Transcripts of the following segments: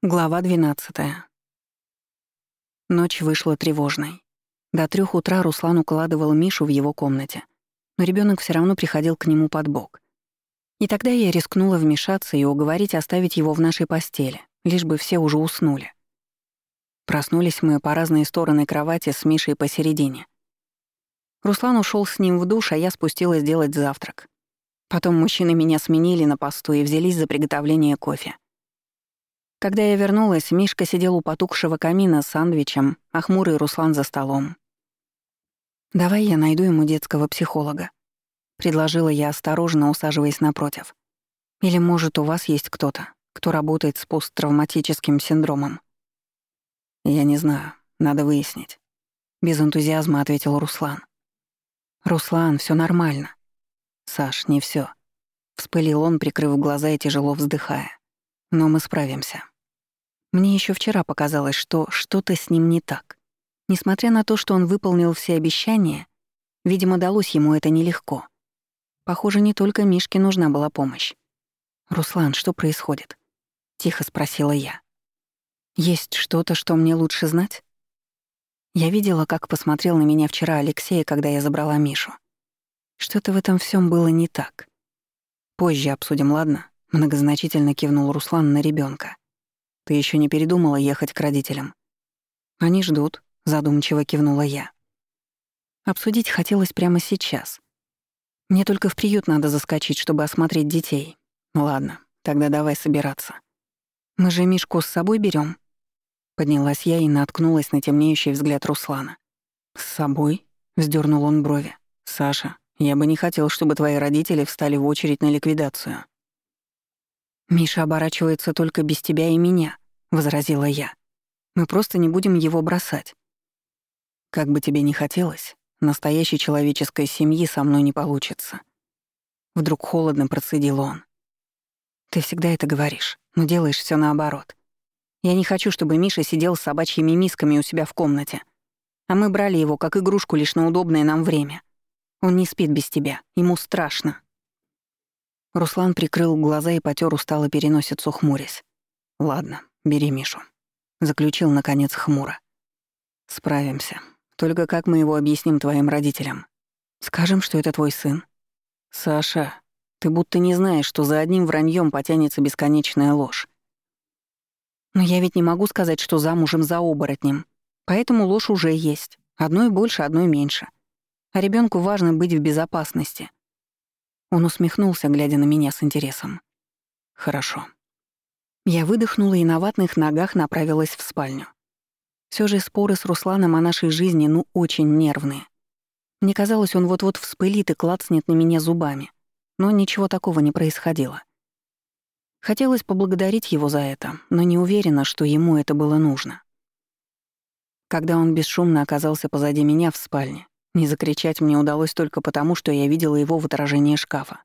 Глава 12. Ночь вышла тревожной. До трех утра Руслан укладывал Мишу в его комнате, но ребенок все равно приходил к нему под бок. И тогда я рискнула вмешаться и уговорить оставить его в нашей постели, лишь бы все уже уснули. Проснулись мы по разные стороны кровати с Мишей посередине. Руслан ушел с ним в душ, а я спустилась делать завтрак. Потом мужчины меня сменили на посту и взялись за приготовление кофе. Когда я вернулась, Мишка сидел у потухшего камина с сандвичем, а хмурый Руслан за столом. «Давай я найду ему детского психолога», — предложила я осторожно, усаживаясь напротив. «Или, может, у вас есть кто-то, кто работает с посттравматическим синдромом?» «Я не знаю, надо выяснить», — без энтузиазма ответил Руслан. «Руслан, все нормально». «Саш, не все. вспылил он, прикрыв глаза и тяжело вздыхая. «Но мы справимся». Мне еще вчера показалось, что что-то с ним не так. Несмотря на то, что он выполнил все обещания, видимо, далось ему это нелегко. Похоже, не только Мишке нужна была помощь. «Руслан, что происходит?» — тихо спросила я. «Есть что-то, что мне лучше знать?» Я видела, как посмотрел на меня вчера Алексей, когда я забрала Мишу. Что-то в этом всем было не так. «Позже обсудим, ладно?» — многозначительно кивнул Руслан на ребенка. Ты еще не передумала ехать к родителям? Они ждут, задумчиво кивнула я. Обсудить хотелось прямо сейчас. Мне только в приют надо заскочить, чтобы осмотреть детей. Ладно, тогда давай собираться. Мы же Мишку с собой берем. Поднялась я и наткнулась на темнеющий взгляд Руслана. «С собой?» — вздернул он брови. «Саша, я бы не хотел, чтобы твои родители встали в очередь на ликвидацию». «Миша оборачивается только без тебя и меня», — возразила я. «Мы просто не будем его бросать». «Как бы тебе ни хотелось, настоящей человеческой семьи со мной не получится». Вдруг холодно процедил он. «Ты всегда это говоришь, но делаешь все наоборот. Я не хочу, чтобы Миша сидел с собачьими мисками у себя в комнате. А мы брали его как игрушку лишь на удобное нам время. Он не спит без тебя, ему страшно». Руслан прикрыл глаза и потер устало переносицу, хмурясь. «Ладно, бери Мишу», — заключил, наконец, хмуро. «Справимся. Только как мы его объясним твоим родителям? Скажем, что это твой сын?» «Саша, ты будто не знаешь, что за одним враньем потянется бесконечная ложь. Но я ведь не могу сказать, что замужем за оборотнем. Поэтому ложь уже есть. Одной больше, одной меньше. А ребенку важно быть в безопасности. Он усмехнулся, глядя на меня с интересом. «Хорошо». Я выдохнула и на ватных ногах направилась в спальню. Все же споры с Русланом о нашей жизни, ну, очень нервные. Мне казалось, он вот-вот вспылит и клацнет на меня зубами. Но ничего такого не происходило. Хотелось поблагодарить его за это, но не уверена, что ему это было нужно. Когда он бесшумно оказался позади меня в спальне, не закричать мне удалось только потому, что я видела его в отражении шкафа.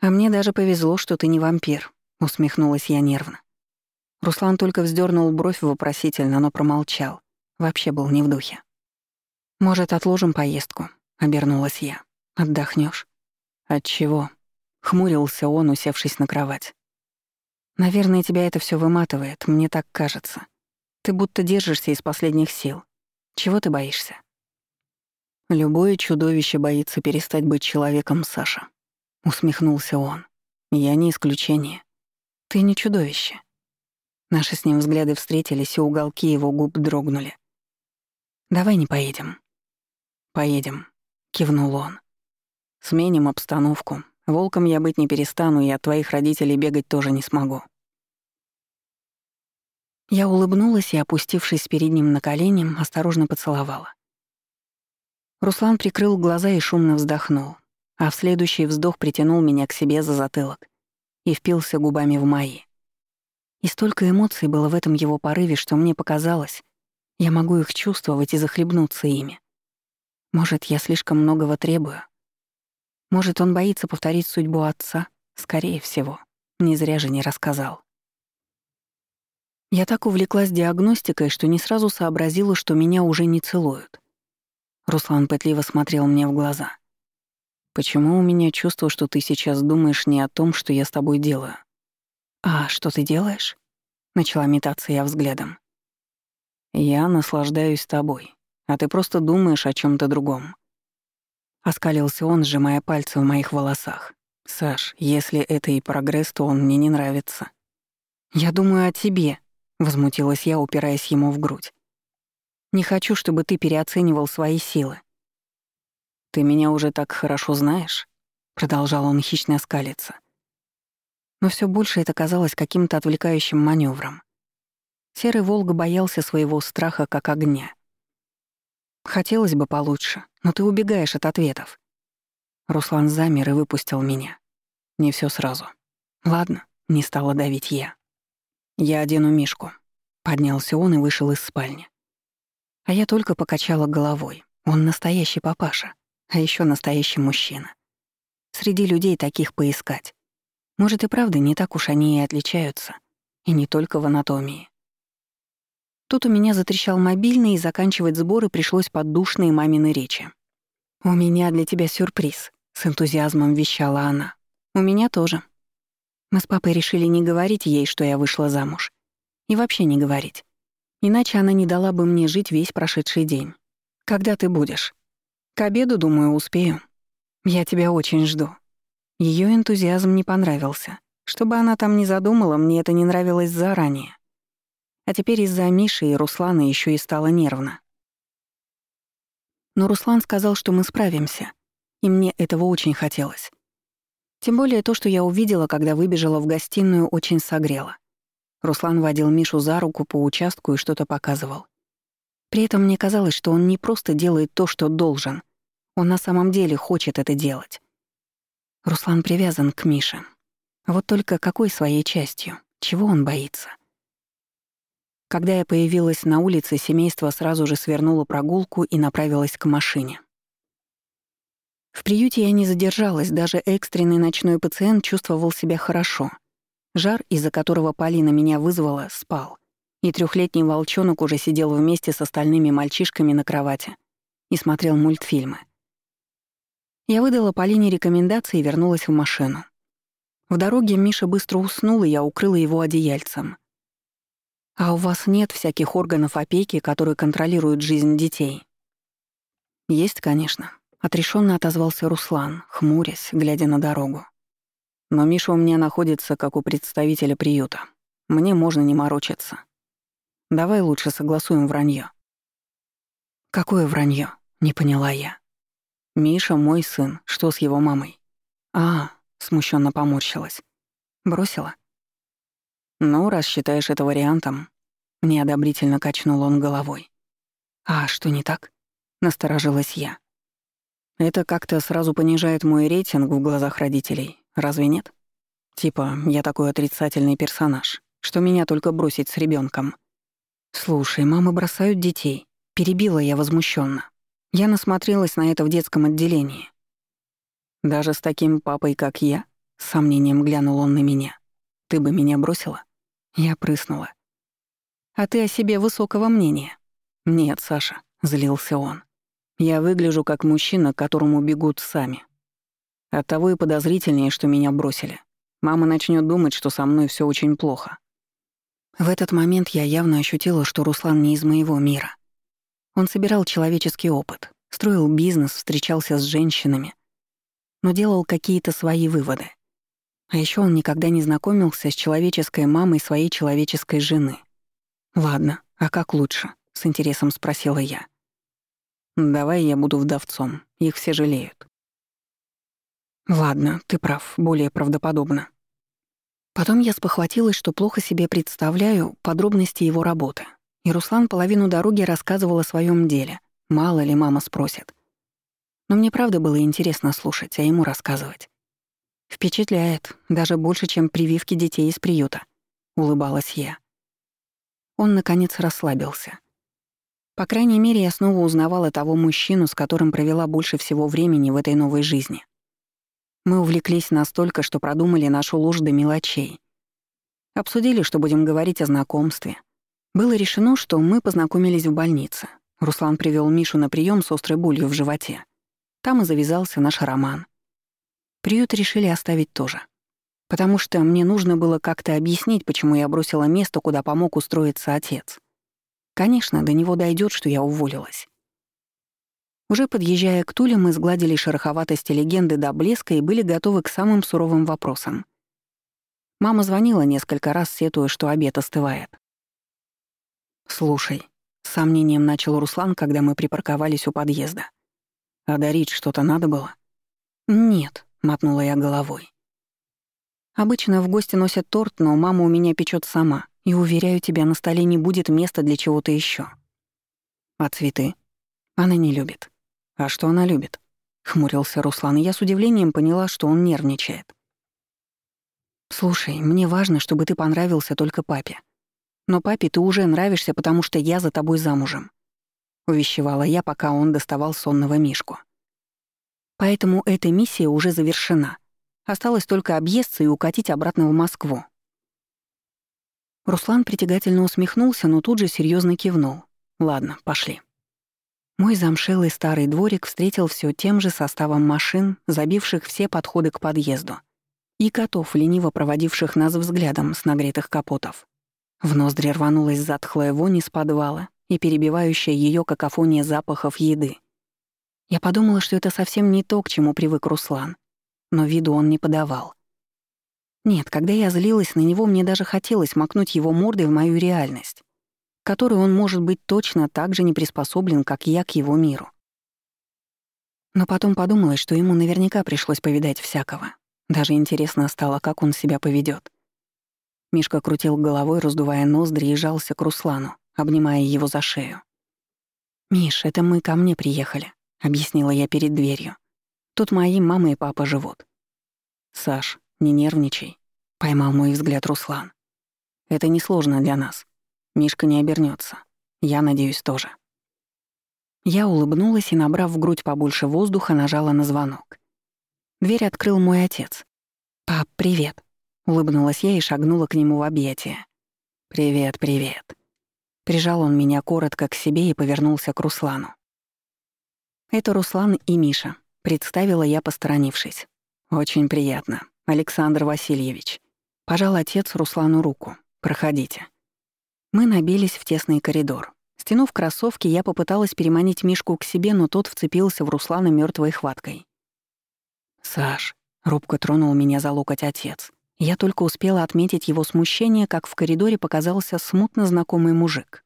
«А мне даже повезло, что ты не вампир», — усмехнулась я нервно. Руслан только вздернул бровь вопросительно, но промолчал. Вообще был не в духе. «Может, отложим поездку?» — обернулась я. Отдохнешь? «От чего?» — хмурился он, усевшись на кровать. «Наверное, тебя это все выматывает, мне так кажется. Ты будто держишься из последних сил. Чего ты боишься?» Любое чудовище боится перестать быть человеком, Саша. Усмехнулся он. Я не исключение. Ты не чудовище. Наши с ним взгляды встретились, и уголки его губ дрогнули. «Давай не поедем». «Поедем», — кивнул он. «Сменим обстановку. Волком я быть не перестану, и от твоих родителей бегать тоже не смогу». Я улыбнулась и, опустившись перед ним на колени, осторожно поцеловала. Руслан прикрыл глаза и шумно вздохнул, а в следующий вздох притянул меня к себе за затылок и впился губами в мои. И столько эмоций было в этом его порыве, что мне показалось, я могу их чувствовать и захлебнуться ими. Может, я слишком многого требую? Может, он боится повторить судьбу отца? Скорее всего. Не зря же не рассказал. Я так увлеклась диагностикой, что не сразу сообразила, что меня уже не целуют. Руслан пытливо смотрел мне в глаза. «Почему у меня чувство, что ты сейчас думаешь не о том, что я с тобой делаю?» «А что ты делаешь?» — начала метаться я взглядом. «Я наслаждаюсь тобой, а ты просто думаешь о чем то другом». Оскалился он, сжимая пальцы в моих волосах. «Саш, если это и прогресс, то он мне не нравится». «Я думаю о тебе», — возмутилась я, упираясь ему в грудь. «Не хочу, чтобы ты переоценивал свои силы». «Ты меня уже так хорошо знаешь?» — продолжал он хищно скалиться. Но все больше это казалось каким-то отвлекающим маневром. Серый волк боялся своего страха как огня. Хотелось бы получше, но ты убегаешь от ответов. Руслан замер и выпустил меня. Не все сразу. Ладно, не стала давить я. Я одену Мишку. Поднялся он и вышел из спальни. А я только покачала головой. Он настоящий папаша, а еще настоящий мужчина. Среди людей таких поискать. Может и правда не так уж они и отличаются. И не только в анатомии. Тут у меня затрещал мобильный, и заканчивать сборы пришлось под душные мамины речи. «У меня для тебя сюрприз», — с энтузиазмом вещала она. «У меня тоже». Мы с папой решили не говорить ей, что я вышла замуж. И вообще не говорить. Иначе она не дала бы мне жить весь прошедший день. «Когда ты будешь?» «К обеду, думаю, успею. Я тебя очень жду». Ее энтузиазм не понравился. Что бы она там ни задумала, мне это не нравилось заранее. А теперь из-за Миши и Руслана еще и стало нервно. Но Руслан сказал, что мы справимся, и мне этого очень хотелось. Тем более то, что я увидела, когда выбежала в гостиную, очень согрело. Руслан водил Мишу за руку по участку и что-то показывал. При этом мне казалось, что он не просто делает то, что должен. Он на самом деле хочет это делать. Руслан привязан к Мише. Вот только какой своей частью? Чего он боится? Когда я появилась на улице, семейство сразу же свернуло прогулку и направилось к машине. В приюте я не задержалась, даже экстренный ночной пациент чувствовал себя хорошо. Жар, из-за которого Полина меня вызвала, спал. И трехлетний волчонок уже сидел вместе с остальными мальчишками на кровати и смотрел мультфильмы. Я выдала Полине рекомендации и вернулась в машину. В дороге Миша быстро уснул, и я укрыла его одеяльцем. А у вас нет всяких органов опеки, которые контролируют жизнь детей? Есть, конечно. Отрешенно отозвался Руслан, хмурясь, глядя на дорогу. Но Миша у меня находится как у представителя приюта. Мне можно не морочиться. Давай лучше согласуем вранье. Какое вранье? Не поняла я. Миша мой сын. Что с его мамой? А, смущенно поморщилась. Бросила? «Ну, раз считаешь это вариантом...» Неодобрительно качнул он головой. «А что не так?» — насторожилась я. «Это как-то сразу понижает мой рейтинг в глазах родителей, разве нет? Типа, я такой отрицательный персонаж, что меня только бросить с ребенком. «Слушай, мамы бросают детей», — перебила я возмущенно. Я насмотрелась на это в детском отделении. «Даже с таким папой, как я?» — с сомнением глянул он на меня. «Ты бы меня бросила?» Я прыснула. «А ты о себе высокого мнения?» «Нет, Саша», — злился он. «Я выгляжу как мужчина, к которому бегут сами. Оттого и подозрительнее, что меня бросили. Мама начнет думать, что со мной все очень плохо». В этот момент я явно ощутила, что Руслан не из моего мира. Он собирал человеческий опыт, строил бизнес, встречался с женщинами, но делал какие-то свои выводы. А еще он никогда не знакомился с человеческой мамой своей человеческой жены. «Ладно, а как лучше?» — с интересом спросила я. «Давай я буду вдовцом, их все жалеют». «Ладно, ты прав, более правдоподобно». Потом я спохватилась, что плохо себе представляю подробности его работы. И Руслан половину дороги рассказывал о своем деле. Мало ли мама спросит. Но мне правда было интересно слушать, а ему рассказывать. «Впечатляет, даже больше, чем прививки детей из приюта», — улыбалась я. Он, наконец, расслабился. По крайней мере, я снова узнавала того мужчину, с которым провела больше всего времени в этой новой жизни. Мы увлеклись настолько, что продумали нашу ложь до мелочей. Обсудили, что будем говорить о знакомстве. Было решено, что мы познакомились в больнице. Руслан привел Мишу на прием с острой болью в животе. Там и завязался наш роман. Приют решили оставить тоже. потому что мне нужно было как-то объяснить, почему я бросила место, куда помог устроиться отец. Конечно, до него дойдет, что я уволилась. Уже подъезжая к Туле, мы сгладили шероховатости легенды до блеска и были готовы к самым суровым вопросам. Мама звонила несколько раз, сетуя, что обед остывает. «Слушай», — с сомнением начал Руслан, когда мы припарковались у подъезда. «А дарить что-то надо было?» «Нет», — мотнула я головой. «Обычно в гости носят торт, но мама у меня печет сама, и, уверяю тебя, на столе не будет места для чего-то еще. «А цветы?» «Она не любит». «А что она любит?» — хмурился Руслан, и я с удивлением поняла, что он нервничает. «Слушай, мне важно, чтобы ты понравился только папе. Но папе ты уже нравишься, потому что я за тобой замужем», — увещевала я, пока он доставал сонного Мишку. «Поэтому эта миссия уже завершена. Осталось только объесться и укатить обратно в Москву». Руслан притягательно усмехнулся, но тут же серьезно кивнул. «Ладно, пошли». Мой замшелый старый дворик встретил все тем же составом машин, забивших все подходы к подъезду, и котов, лениво проводивших нас взглядом с нагретых капотов. В ноздри рванулась затхлая вонь из подвала и перебивающая ее какофония запахов еды. Я подумала, что это совсем не то, к чему привык Руслан, но виду он не подавал. Нет, когда я злилась на него, мне даже хотелось макнуть его мордой в мою реальность которой он может быть точно так же не приспособлен, как я к его миру. Но потом подумалось, что ему наверняка пришлось повидать всякого. Даже интересно стало, как он себя поведет. Мишка крутил головой, раздувая ноздри, и жался к Руслану, обнимая его за шею. «Миш, это мы ко мне приехали», — объяснила я перед дверью. «Тут мои мама и папа живут». «Саш, не нервничай», — поймал мой взгляд Руслан. «Это несложно для нас. Мишка не обернется. Я надеюсь, тоже. Я улыбнулась и, набрав в грудь побольше воздуха, нажала на звонок. Дверь открыл мой отец. «Пап, привет!» — улыбнулась я и шагнула к нему в объятия. «Привет, привет!» Прижал он меня коротко к себе и повернулся к Руслану. «Это Руслан и Миша», — представила я, посторонившись. «Очень приятно, Александр Васильевич». Пожал отец Руслану руку. «Проходите». Мы набились в тесный коридор. Стянув кроссовки, я попыталась переманить Мишку к себе, но тот вцепился в Руслана мертвой хваткой. «Саш», — робко тронул меня за локоть отец. Я только успела отметить его смущение, как в коридоре показался смутно знакомый мужик.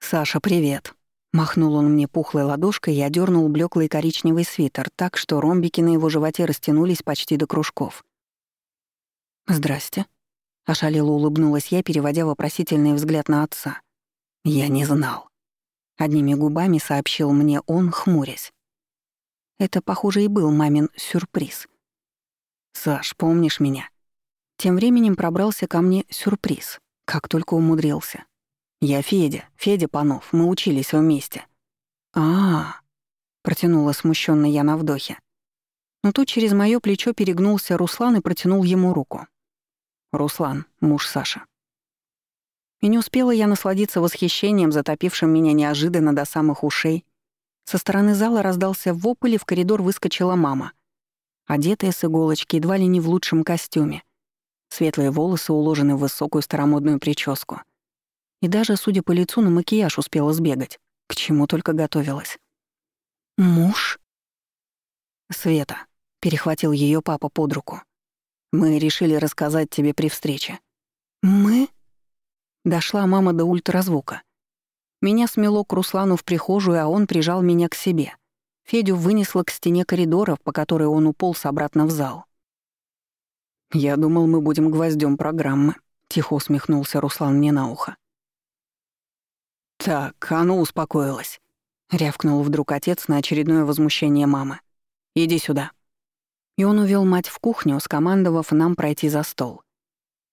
«Саша, привет», — махнул он мне пухлой ладошкой и одернул блеклый коричневый свитер так, что ромбики на его животе растянулись почти до кружков. «Здрасте», Ошалело улыбнулась я, переводя вопросительный взгляд на отца. «Я не знал». Одними губами сообщил мне он, хмурясь. Это, похоже, и был мамин сюрприз. «Саш, помнишь меня?» Тем временем пробрался ко мне сюрприз, как только умудрился. «Я Федя, Федя Панов, мы учились вместе». «А-а-а», протянула смущенно я на вдохе. Но тут через моё плечо перегнулся Руслан и протянул ему руку. Руслан, муж Саши. И не успела я насладиться восхищением, затопившим меня неожиданно до самых ушей. Со стороны зала раздался вопль, и в коридор выскочила мама. Одетая с иголочки, едва ли не в лучшем костюме. Светлые волосы уложены в высокую старомодную прическу. И даже, судя по лицу, на макияж успела сбегать. К чему только готовилась. «Муж?» «Света», — перехватил ее папа под руку. Мы решили рассказать тебе при встрече». «Мы?» Дошла мама до ультразвука. Меня смело к Руслану в прихожую, а он прижал меня к себе. Федю вынесло к стене коридоров, по которой он уполз обратно в зал. «Я думал, мы будем гвоздем программы», — тихо усмехнулся Руслан мне на ухо. «Так, а ну успокоилась», — рявкнул вдруг отец на очередное возмущение мамы. «Иди сюда». И он увел мать в кухню, скомандовав нам пройти за стол.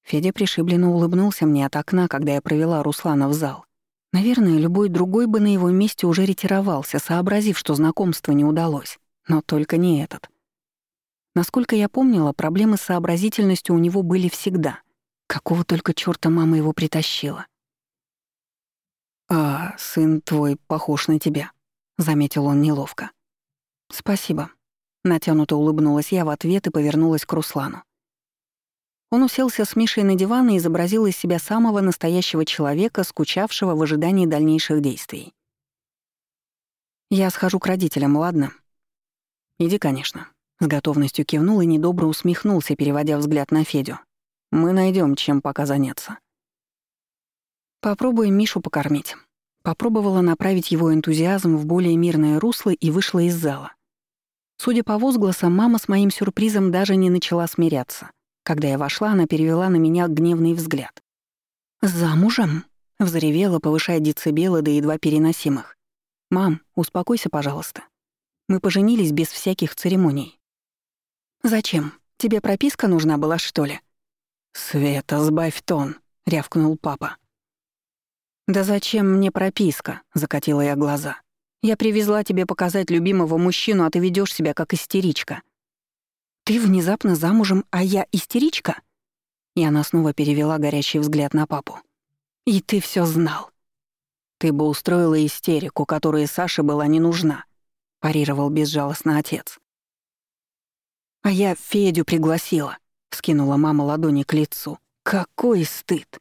Федя пришибленно улыбнулся мне от окна, когда я провела Руслана в зал. Наверное, любой другой бы на его месте уже ретировался, сообразив, что знакомство не удалось. Но только не этот. Насколько я помнила, проблемы с сообразительностью у него были всегда. Какого только чёрта мама его притащила. «А, сын твой похож на тебя», — заметил он неловко. «Спасибо», Натянуто улыбнулась я в ответ и повернулась к Руслану. Он уселся с Мишей на диван и изобразил из себя самого настоящего человека, скучавшего в ожидании дальнейших действий. «Я схожу к родителям, ладно?» «Иди, конечно». С готовностью кивнул и недобро усмехнулся, переводя взгляд на Федю. «Мы найдем, чем пока заняться». Попробуем Мишу покормить. Попробовала направить его энтузиазм в более мирное русло и вышла из зала. Судя по возгласам, мама с моим сюрпризом даже не начала смиряться. Когда я вошла, она перевела на меня гневный взгляд. «Замужем?» — взревела, повышая децибелы до едва переносимых. «Мам, успокойся, пожалуйста. Мы поженились без всяких церемоний». «Зачем? Тебе прописка нужна была, что ли?» «Света, сбавь тон», — рявкнул папа. «Да зачем мне прописка?» — закатила я глаза. «Я привезла тебе показать любимого мужчину, а ты ведешь себя как истеричка». «Ты внезапно замужем, а я истеричка?» И она снова перевела горящий взгляд на папу. «И ты все знал. «Ты бы устроила истерику, которая Саше была не нужна», — парировал безжалостно отец. «А я Федю пригласила», — скинула мама ладони к лицу. «Какой стыд!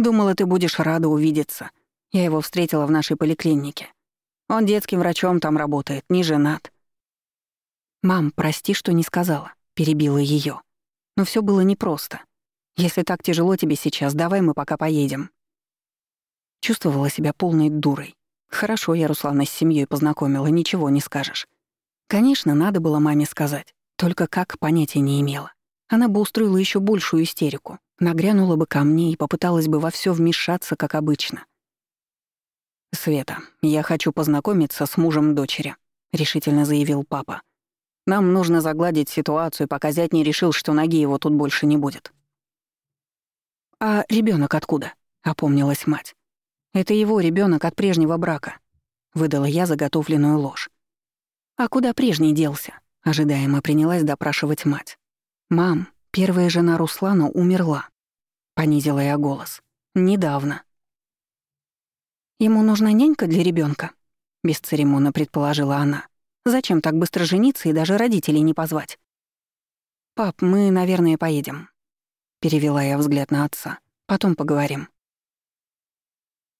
Думала, ты будешь рада увидеться. Я его встретила в нашей поликлинике. Он детским врачом там работает, не женат». «Мам, прости, что не сказала», — перебила ее. «Но все было непросто. Если так тяжело тебе сейчас, давай мы пока поедем. Чувствовала себя полной дурой. Хорошо, я Руслана с семьей познакомила, ничего не скажешь. Конечно, надо было маме сказать, только как понятия не имела. Она бы устроила еще большую истерику, нагрянула бы ко мне и попыталась бы во все вмешаться, как обычно. «Света, я хочу познакомиться с мужем дочери», — решительно заявил папа. «Нам нужно загладить ситуацию, пока зять не решил, что ноги его тут больше не будет». «А ребенок откуда?» — опомнилась мать. Это его ребенок от прежнего брака», — выдала я заготовленную ложь. «А куда прежний делся?» — ожидаемо принялась допрашивать мать. «Мам, первая жена Руслана умерла», — понизила я голос. «Недавно». «Ему нужна нянька для ребенка? бесцеремонно предположила она. «Зачем так быстро жениться и даже родителей не позвать?» «Пап, мы, наверное, поедем», — перевела я взгляд на отца. «Потом поговорим».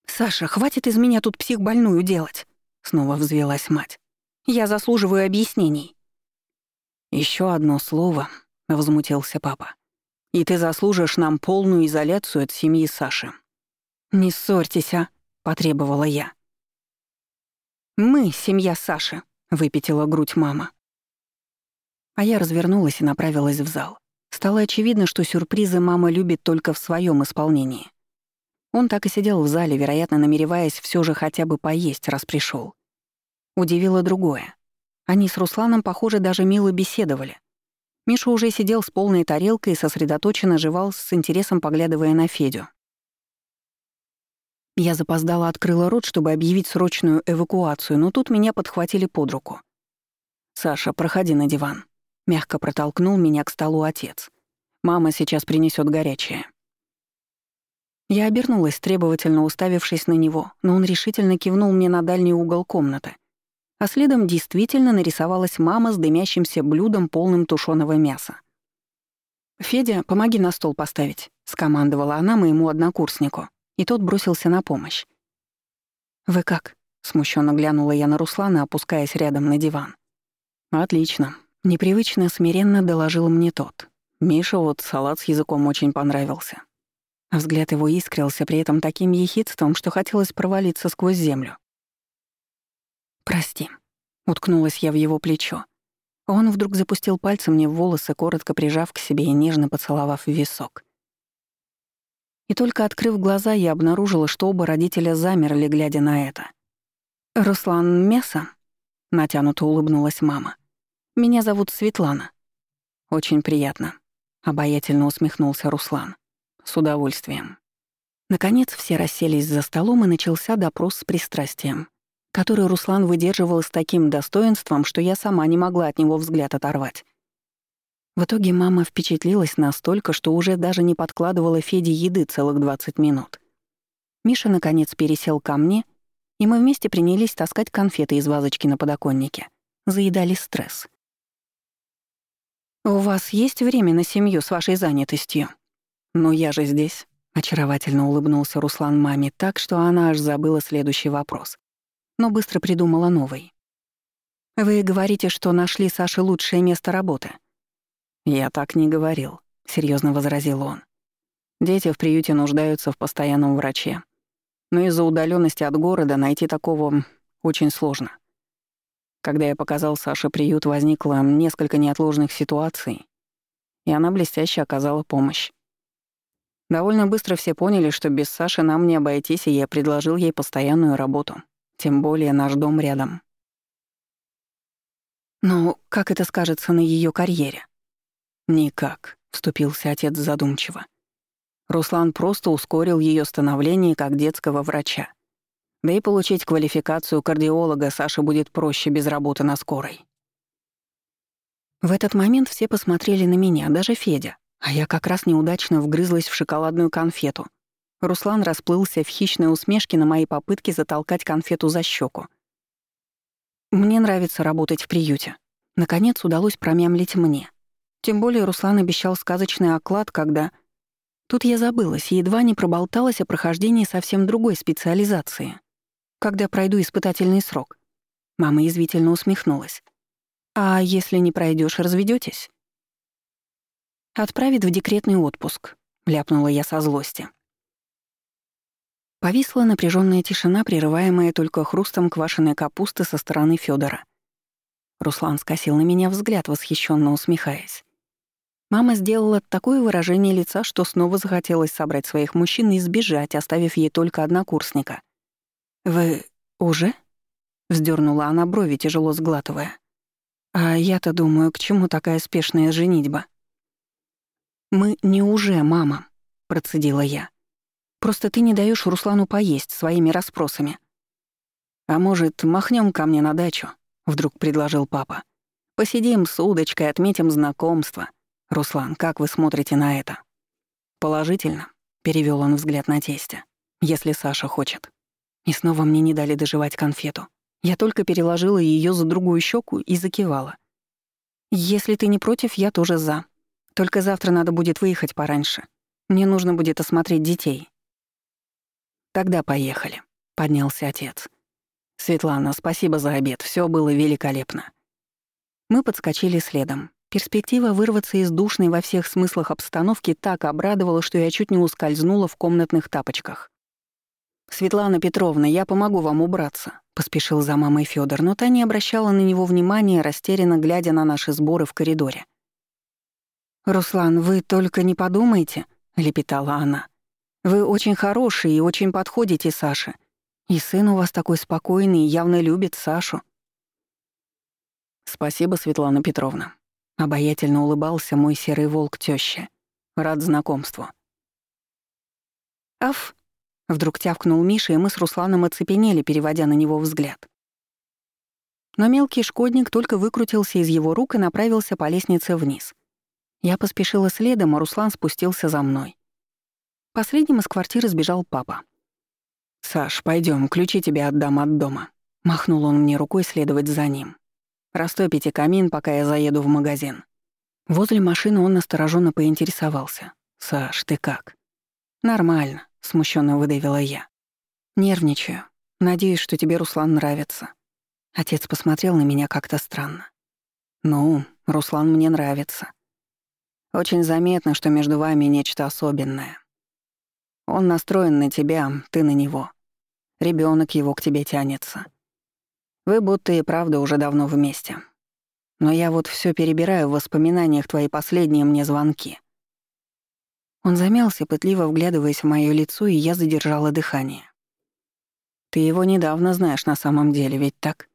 «Саша, хватит из меня тут психбольную делать!» — снова взвелась мать. «Я заслуживаю объяснений». Еще одно слово», — возмутился папа. «И ты заслужишь нам полную изоляцию от семьи Саши». «Не ссорьтесь, а», — потребовала я. «Мы — семья Саши», — выпятила грудь мама. А я развернулась и направилась в зал. Стало очевидно, что сюрпризы мама любит только в своем исполнении. Он так и сидел в зале, вероятно, намереваясь все же хотя бы поесть, раз пришел. Удивило другое. Они с Русланом, похоже, даже мило беседовали. Миша уже сидел с полной тарелкой и сосредоточенно жевал, с интересом поглядывая на Федю. Я запоздала открыла рот, чтобы объявить срочную эвакуацию, но тут меня подхватили под руку. «Саша, проходи на диван», — мягко протолкнул меня к столу отец. «Мама сейчас принесет горячее». Я обернулась, требовательно уставившись на него, но он решительно кивнул мне на дальний угол комнаты. А следом действительно нарисовалась мама с дымящимся блюдом, полным тушеного мяса. «Федя, помоги на стол поставить», — скомандовала она моему однокурснику, и тот бросился на помощь. «Вы как?» — смущенно глянула я на Руслана, опускаясь рядом на диван. «Отлично», — непривычно смиренно доложил мне тот. Миша вот салат с языком очень понравился. Взгляд его искрился при этом таким ехидством, что хотелось провалиться сквозь землю. «Прости», — уткнулась я в его плечо. Он вдруг запустил пальцы мне в волосы, коротко прижав к себе и нежно поцеловав в висок. И только открыв глаза, я обнаружила, что оба родителя замерли, глядя на это. «Руслан Меса?» — натянуто улыбнулась мама. «Меня зовут Светлана». «Очень приятно», — обаятельно усмехнулся Руслан. С удовольствием. Наконец все расселись за столом, и начался допрос с пристрастием, который Руслан выдерживал с таким достоинством, что я сама не могла от него взгляд оторвать. В итоге мама впечатлилась настолько, что уже даже не подкладывала Феде еды целых 20 минут. Миша, наконец, пересел ко мне, и мы вместе принялись таскать конфеты из вазочки на подоконнике. Заедали стресс. «У вас есть время на семью с вашей занятостью?» «Ну я же здесь», — очаровательно улыбнулся Руслан маме так, что она аж забыла следующий вопрос. Но быстро придумала новый. «Вы говорите, что нашли Саше лучшее место работы?» «Я так не говорил», — серьезно возразил он. «Дети в приюте нуждаются в постоянном враче. Но из-за удаленности от города найти такого очень сложно. Когда я показал Саше приют, возникло несколько неотложных ситуаций, и она блестяще оказала помощь. Довольно быстро все поняли, что без Саши нам не обойтись, и я предложил ей постоянную работу. Тем более наш дом рядом. Но как это скажется на ее карьере? Никак, вступился отец задумчиво. Руслан просто ускорил ее становление как детского врача. Да и получить квалификацию кардиолога Саше будет проще без работы на скорой. В этот момент все посмотрели на меня, даже Федя, а я как раз неудачно вгрызлась в шоколадную конфету. Руслан расплылся в хищной усмешке на мои попытки затолкать конфету за щеку. Мне нравится работать в приюте. Наконец удалось промямлить мне. Тем более Руслан обещал сказочный оклад, когда Тут я забылась и едва не проболталась о прохождении совсем другой специализации. Когда пройду испытательный срок. Мама язвительно усмехнулась. «А если не пройдешь, разведетесь? «Отправит в декретный отпуск», — ляпнула я со злости. Повисла напряженная тишина, прерываемая только хрустом квашеной капусты со стороны Федора. Руслан скосил на меня взгляд, восхищенно усмехаясь. Мама сделала такое выражение лица, что снова захотелось собрать своих мужчин и сбежать, оставив ей только однокурсника. «Вы уже?» — вздернула она брови, тяжело сглатывая. «А я-то думаю, к чему такая спешная женитьба?» «Мы не уже, мама», — процедила я. «Просто ты не даешь Руслану поесть своими расспросами». «А может, махнем ко мне на дачу?» — вдруг предложил папа. «Посидим с удочкой, отметим знакомство». «Руслан, как вы смотрите на это?» «Положительно», — перевел он взгляд на тестя. «Если Саша хочет». И снова мне не дали доживать конфету. Я только переложила ее за другую щеку и закивала. «Если ты не против, я тоже за. Только завтра надо будет выехать пораньше. Мне нужно будет осмотреть детей». «Тогда поехали», — поднялся отец. «Светлана, спасибо за обед, все было великолепно». Мы подскочили следом. Перспектива вырваться из душной во всех смыслах обстановки так обрадовала, что я чуть не ускользнула в комнатных тапочках. «Светлана Петровна, я помогу вам убраться», — поспешил за мамой Фёдор, но та не обращала на него внимания, растерянно глядя на наши сборы в коридоре. «Руслан, вы только не подумайте», — лепетала она. «Вы очень хороший и очень подходите Саше. И сын у вас такой спокойный и явно любит Сашу». «Спасибо, Светлана Петровна», Обаятельно улыбался мой серый волк тёща. Рад знакомству. «Аф!» — вдруг тявкнул Миша, и мы с Русланом оцепенели, переводя на него взгляд. Но мелкий шкодник только выкрутился из его рук и направился по лестнице вниз. Я поспешила следом, а Руслан спустился за мной. Последним из квартиры сбежал папа. «Саш, пойдем, ключи тебе отдам от дома», — махнул он мне рукой следовать за ним. Растопите камин, пока я заеду в магазин». Возле машины он настороженно поинтересовался. «Саш, ты как?» «Нормально», — смущенно выдавила я. «Нервничаю. Надеюсь, что тебе Руслан нравится». Отец посмотрел на меня как-то странно. «Ну, Руслан мне нравится. Очень заметно, что между вами нечто особенное. Он настроен на тебя, ты на него. Ребенок его к тебе тянется. Вы будто и правда уже давно вместе. Но я вот все перебираю в воспоминаниях твои последние мне звонки». Он замялся, пытливо вглядываясь в моё лицо, и я задержала дыхание. «Ты его недавно знаешь на самом деле, ведь так?»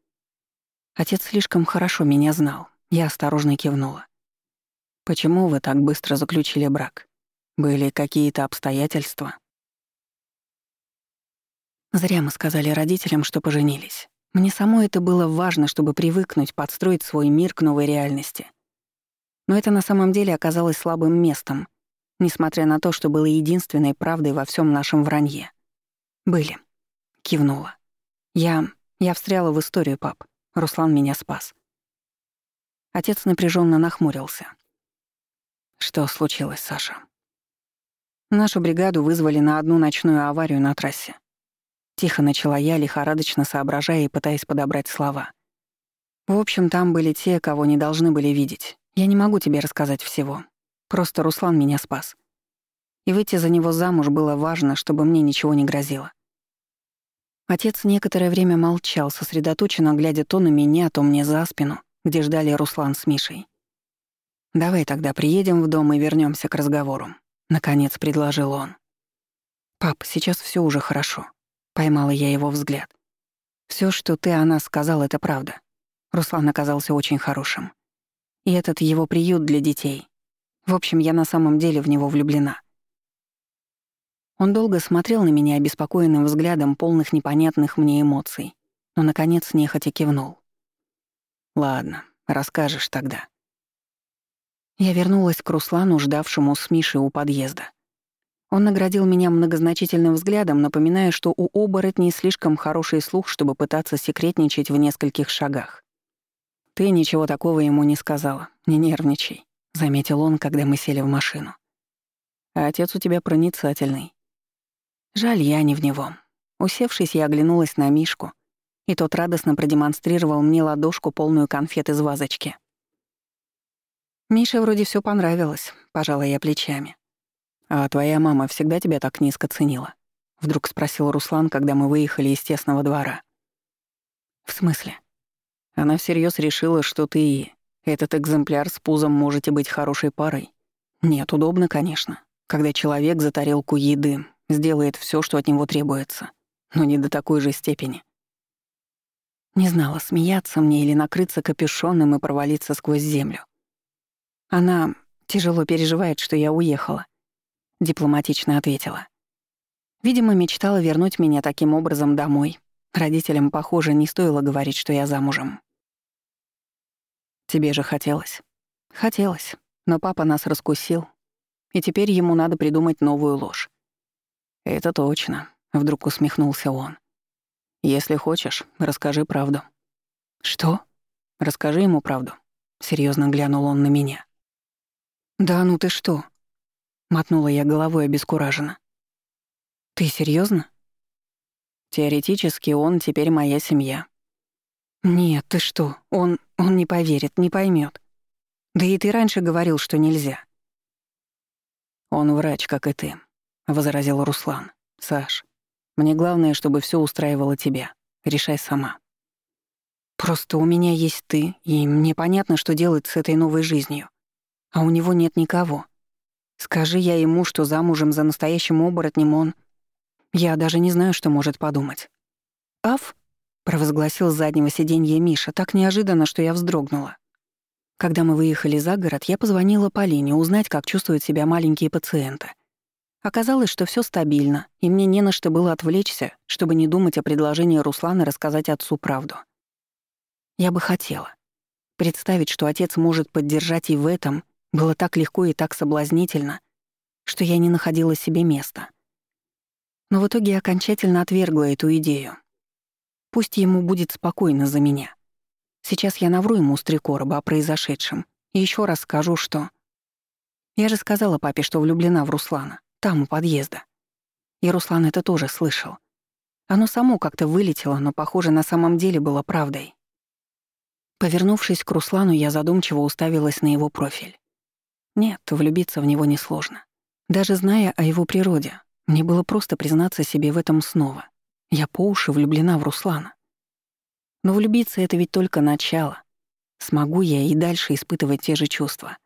Отец слишком хорошо меня знал. Я осторожно кивнула. «Почему вы так быстро заключили брак? Были какие-то обстоятельства?» Зря мы сказали родителям, что поженились. Мне самой это было важно, чтобы привыкнуть, подстроить свой мир к новой реальности. Но это на самом деле оказалось слабым местом, несмотря на то, что было единственной правдой во всем нашем вранье. «Были», — кивнула. «Я... я встряла в историю, пап. Руслан меня спас». Отец напряженно нахмурился. «Что случилось, Саша?» Нашу бригаду вызвали на одну ночную аварию на трассе. Тихо начала я, лихорадочно соображая и пытаясь подобрать слова. В общем, там были те, кого не должны были видеть. Я не могу тебе рассказать всего. Просто Руслан меня спас. И выйти за него замуж было важно, чтобы мне ничего не грозило. Отец некоторое время молчал, сосредоточенно глядя то на меня, то мне за спину, где ждали Руслан с Мишей. «Давай тогда приедем в дом и вернемся к разговору», — наконец предложил он. «Пап, сейчас все уже хорошо», — поймала я его взгляд. Все, что ты о нас сказал, это правда. Руслан оказался очень хорошим. И этот его приют для детей. В общем, я на самом деле в него влюблена. Он долго смотрел на меня обеспокоенным взглядом, полных непонятных мне эмоций, но, наконец, нехотя кивнул. «Ладно, расскажешь тогда». Я вернулась к Руслану, ждавшему с Мишей у подъезда. Он наградил меня многозначительным взглядом, напоминая, что у оборотней слишком хороший слух, чтобы пытаться секретничать в нескольких шагах. «Ты ничего такого ему не сказала, не нервничай», — заметил он, когда мы сели в машину. «А отец у тебя проницательный. Жаль, я не в него. Усевшись, я оглянулась на Мишку, и тот радостно продемонстрировал мне ладошку, полную конфет из вазочки. «Мише вроде все понравилось», — пожала я плечами. «А твоя мама всегда тебя так низко ценила?» — вдруг спросил Руслан, когда мы выехали из тесного двора. «В смысле?» Она всерьез решила, что ты и этот экземпляр с пузом можете быть хорошей парой. Нет, удобно, конечно, когда человек за тарелку еды сделает все, что от него требуется, но не до такой же степени. Не знала, смеяться мне или накрыться капюшоном и провалиться сквозь землю. Она тяжело переживает, что я уехала. Дипломатично ответила. Видимо, мечтала вернуть меня таким образом домой. Родителям, похоже, не стоило говорить, что я замужем. Тебе же хотелось. Хотелось. Но папа нас раскусил. И теперь ему надо придумать новую ложь. «Это точно», — вдруг усмехнулся он. «Если хочешь, расскажи правду». «Что?» «Расскажи ему правду». Серьезно глянул он на меня. «Да ну ты что?» Мотнула я головой обескураженно. «Ты серьезно? «Теоретически он теперь моя семья». «Нет, ты что? Он... он не поверит, не поймет. Да и ты раньше говорил, что нельзя». «Он врач, как и ты. — возразил Руслан. «Саш, мне главное, чтобы все устраивало тебя. Решай сама». «Просто у меня есть ты, и мне понятно, что делать с этой новой жизнью. А у него нет никого. Скажи я ему, что замужем за настоящим оборотнем он... Я даже не знаю, что может подумать». «Аф?» — провозгласил с заднего сиденья Миша, так неожиданно, что я вздрогнула. Когда мы выехали за город, я позвонила Полине узнать, как чувствуют себя маленькие пациенты — Оказалось, что все стабильно, и мне не на что было отвлечься, чтобы не думать о предложении Руслана рассказать отцу правду. Я бы хотела. Представить, что отец может поддержать и в этом, было так легко и так соблазнительно, что я не находила себе места. Но в итоге окончательно отвергла эту идею. Пусть ему будет спокойно за меня. Сейчас я навру ему с три короба о произошедшем и еще раз скажу, что... Я же сказала папе, что влюблена в Руслана там, у подъезда. И Руслан это тоже слышал. Оно само как-то вылетело, но, похоже, на самом деле было правдой. Повернувшись к Руслану, я задумчиво уставилась на его профиль. Нет, влюбиться в него несложно. Даже зная о его природе, мне было просто признаться себе в этом снова. Я по уши влюблена в Руслана. Но влюбиться — это ведь только начало. Смогу я и дальше испытывать те же чувства.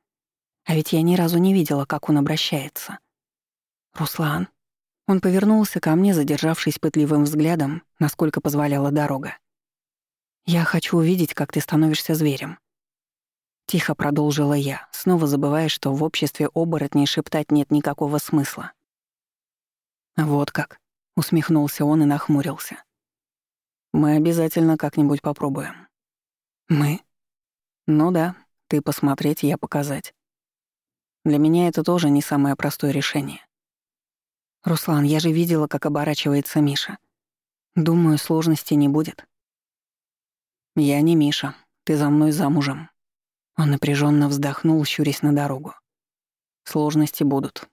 А ведь я ни разу не видела, как он обращается. «Руслан». Он повернулся ко мне, задержавшись пытливым взглядом, насколько позволяла дорога. «Я хочу увидеть, как ты становишься зверем». Тихо продолжила я, снова забывая, что в обществе оборотней шептать нет никакого смысла. «Вот как», — усмехнулся он и нахмурился. «Мы обязательно как-нибудь попробуем». «Мы?» «Ну да, ты посмотреть, я показать. Для меня это тоже не самое простое решение. «Руслан, я же видела, как оборачивается Миша. Думаю, сложности не будет». «Я не Миша. Ты за мной замужем». Он напряженно вздохнул, щурясь на дорогу. «Сложности будут.